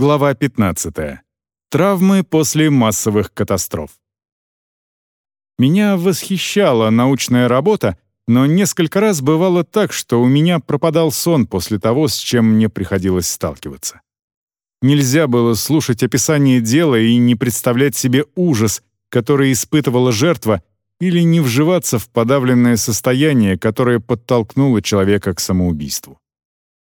Глава 15. Травмы после массовых катастроф. Меня восхищала научная работа, но несколько раз бывало так, что у меня пропадал сон после того, с чем мне приходилось сталкиваться. Нельзя было слушать описание дела и не представлять себе ужас, который испытывала жертва, или не вживаться в подавленное состояние, которое подтолкнуло человека к самоубийству.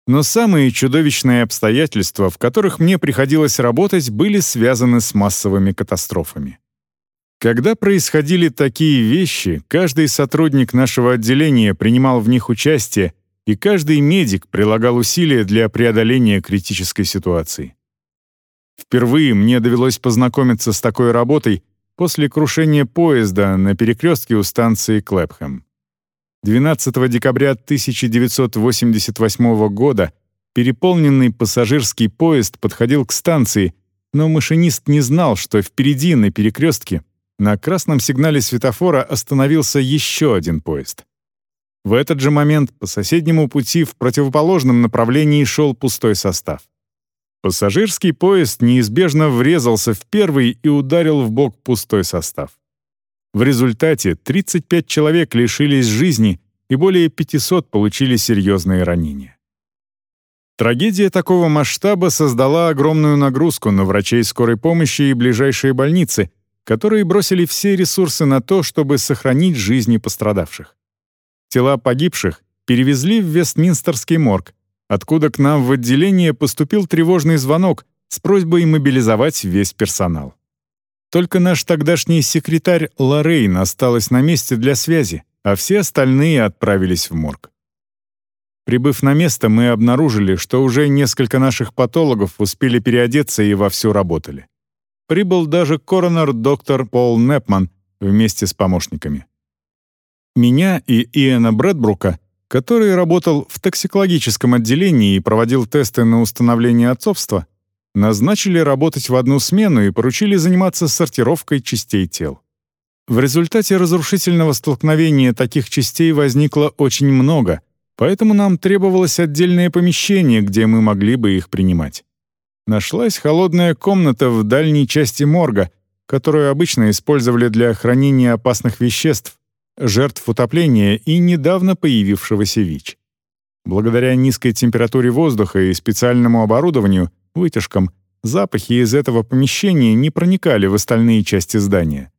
Но самые чудовищные обстоятельства, в которых мне приходилось работать, были связаны с массовыми катастрофами. Когда происходили такие вещи, каждый сотрудник нашего отделения принимал в них участие, и каждый медик прилагал усилия для преодоления критической ситуации. Впервые мне довелось познакомиться с такой работой после крушения поезда на перекрестке у станции Клэпхэм. 12 декабря 1988 года переполненный пассажирский поезд подходил к станции, но машинист не знал, что впереди на перекрестке на красном сигнале светофора остановился еще один поезд. В этот же момент по соседнему пути в противоположном направлении шел пустой состав. Пассажирский поезд неизбежно врезался в первый и ударил в бок пустой состав. В результате 35 человек лишились жизни и более 500 получили серьезные ранения. Трагедия такого масштаба создала огромную нагрузку на врачей скорой помощи и ближайшие больницы, которые бросили все ресурсы на то, чтобы сохранить жизни пострадавших. Тела погибших перевезли в Вестминстерский морг, откуда к нам в отделение поступил тревожный звонок с просьбой мобилизовать весь персонал. Только наш тогдашний секретарь Лоррейн осталась на месте для связи, а все остальные отправились в морг. Прибыв на место, мы обнаружили, что уже несколько наших патологов успели переодеться и вовсю работали. Прибыл даже коронер доктор Пол Непман вместе с помощниками. Меня и Иэна Брэдбрука, который работал в токсикологическом отделении и проводил тесты на установление отцовства, назначили работать в одну смену и поручили заниматься сортировкой частей тел. В результате разрушительного столкновения таких частей возникло очень много, поэтому нам требовалось отдельное помещение, где мы могли бы их принимать. Нашлась холодная комната в дальней части морга, которую обычно использовали для хранения опасных веществ, жертв утопления и недавно появившегося ВИЧ. Благодаря низкой температуре воздуха и специальному оборудованию вытяжкам, запахи из этого помещения не проникали в остальные части здания.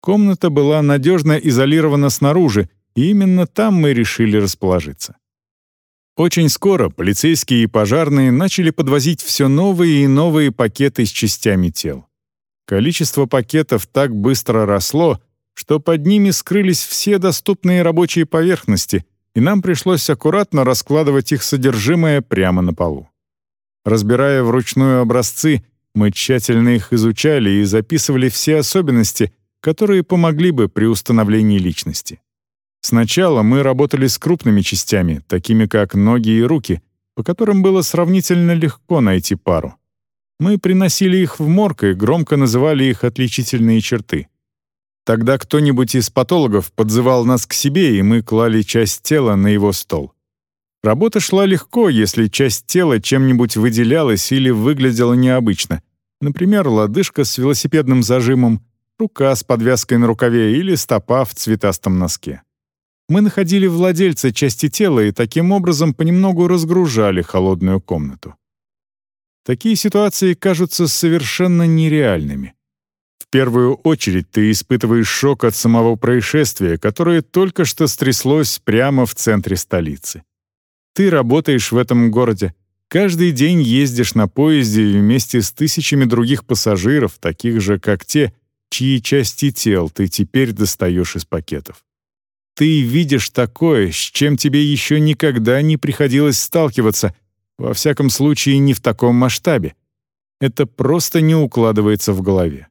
Комната была надежно изолирована снаружи, и именно там мы решили расположиться. Очень скоро полицейские и пожарные начали подвозить все новые и новые пакеты с частями тел. Количество пакетов так быстро росло, что под ними скрылись все доступные рабочие поверхности, и нам пришлось аккуратно раскладывать их содержимое прямо на полу. Разбирая вручную образцы, мы тщательно их изучали и записывали все особенности, которые помогли бы при установлении личности. Сначала мы работали с крупными частями, такими как ноги и руки, по которым было сравнительно легко найти пару. Мы приносили их в морг и громко называли их отличительные черты. Тогда кто-нибудь из патологов подзывал нас к себе, и мы клали часть тела на его стол. Работа шла легко, если часть тела чем-нибудь выделялась или выглядела необычно. Например, лодыжка с велосипедным зажимом, рука с подвязкой на рукаве или стопа в цветастом носке. Мы находили владельца части тела и таким образом понемногу разгружали холодную комнату. Такие ситуации кажутся совершенно нереальными. В первую очередь ты испытываешь шок от самого происшествия, которое только что стряслось прямо в центре столицы. Ты работаешь в этом городе, каждый день ездишь на поезде вместе с тысячами других пассажиров, таких же, как те, чьи части тел ты теперь достаешь из пакетов. Ты видишь такое, с чем тебе еще никогда не приходилось сталкиваться, во всяком случае не в таком масштабе. Это просто не укладывается в голове.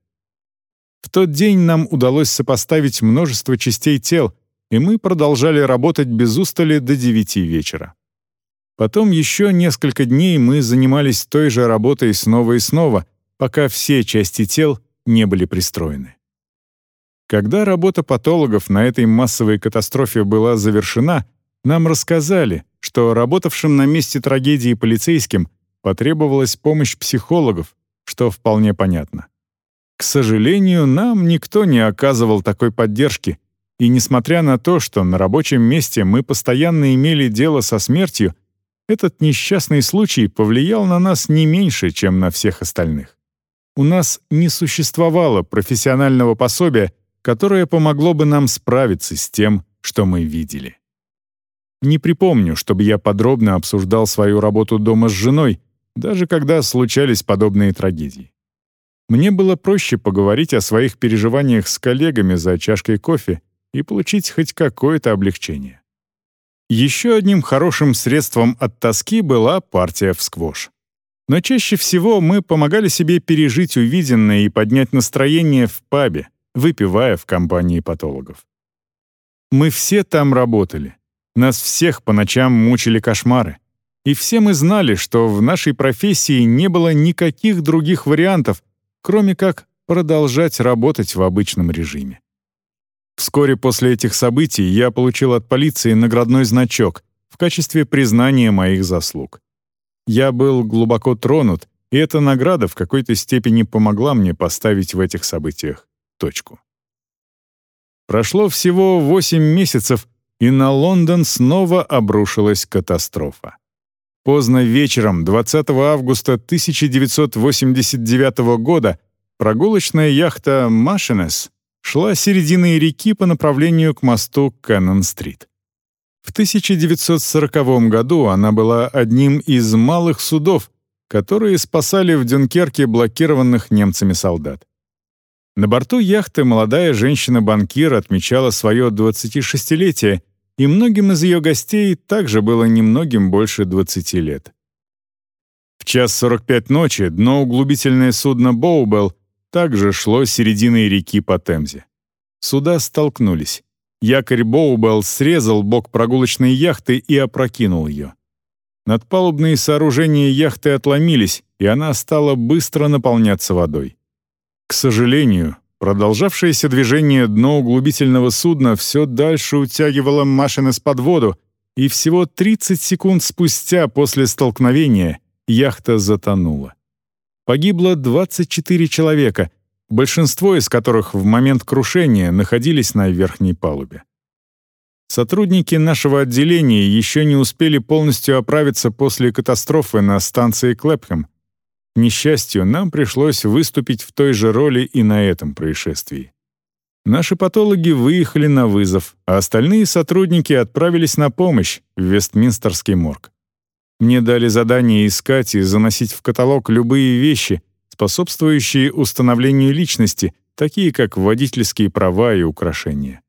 В тот день нам удалось сопоставить множество частей тел, и мы продолжали работать без устали до девяти вечера. Потом еще несколько дней мы занимались той же работой снова и снова, пока все части тел не были пристроены. Когда работа патологов на этой массовой катастрофе была завершена, нам рассказали, что работавшим на месте трагедии полицейским потребовалась помощь психологов, что вполне понятно. К сожалению, нам никто не оказывал такой поддержки, и несмотря на то, что на рабочем месте мы постоянно имели дело со смертью, этот несчастный случай повлиял на нас не меньше, чем на всех остальных. У нас не существовало профессионального пособия, которое помогло бы нам справиться с тем, что мы видели. Не припомню, чтобы я подробно обсуждал свою работу дома с женой, даже когда случались подобные трагедии. Мне было проще поговорить о своих переживаниях с коллегами за чашкой кофе и получить хоть какое-то облегчение. Еще одним хорошим средством от тоски была партия в сквош. Но чаще всего мы помогали себе пережить увиденное и поднять настроение в пабе, выпивая в компании патологов. Мы все там работали. Нас всех по ночам мучили кошмары. И все мы знали, что в нашей профессии не было никаких других вариантов, кроме как продолжать работать в обычном режиме. Вскоре после этих событий я получил от полиции наградной значок в качестве признания моих заслуг. Я был глубоко тронут, и эта награда в какой-то степени помогла мне поставить в этих событиях точку. Прошло всего 8 месяцев, и на Лондон снова обрушилась катастрофа. Поздно вечером 20 августа 1989 года прогулочная яхта «Машинес» шла серединой реки по направлению к мосту Кэннон-стрит. В 1940 году она была одним из малых судов, которые спасали в Дюнкерке блокированных немцами солдат. На борту яхты молодая женщина-банкир отмечала свое 26-летие, и многим из ее гостей также было немногим больше 20 лет. В час 45 ночи дноуглубительное судно «Боубелл» также шло серединой реки по Темзе. Суда столкнулись. Якорь Боубелл срезал бок прогулочной яхты и опрокинул ее. Надпалубные сооружения яхты отломились, и она стала быстро наполняться водой. К сожалению, продолжавшееся движение дно углубительного судна все дальше утягивало Машинес под воду, и всего 30 секунд спустя после столкновения яхта затонула. Погибло 24 человека, большинство из которых в момент крушения находились на верхней палубе. Сотрудники нашего отделения еще не успели полностью оправиться после катастрофы на станции Клэпхэм, к несчастью, нам пришлось выступить в той же роли и на этом происшествии. Наши патологи выехали на вызов, а остальные сотрудники отправились на помощь в Вестминстерский морг. Мне дали задание искать и заносить в каталог любые вещи, способствующие установлению личности, такие как водительские права и украшения.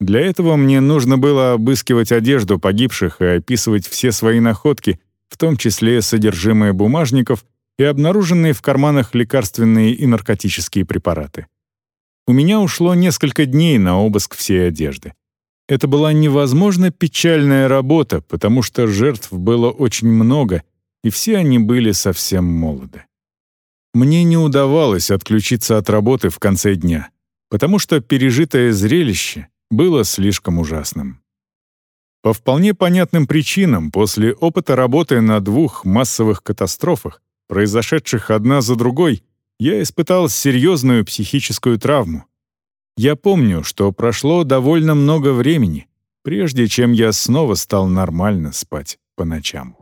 Для этого мне нужно было обыскивать одежду погибших и описывать все свои находки, в том числе содержимое бумажников и обнаруженные в карманах лекарственные и наркотические препараты. У меня ушло несколько дней на обыск всей одежды. Это была невозможно печальная работа, потому что жертв было очень много, и все они были совсем молоды. Мне не удавалось отключиться от работы в конце дня, потому что пережитое зрелище было слишком ужасным. По вполне понятным причинам, после опыта работы на двух массовых катастрофах, произошедших одна за другой, я испытал серьезную психическую травму. Я помню, что прошло довольно много времени, прежде чем я снова стал нормально спать по ночам.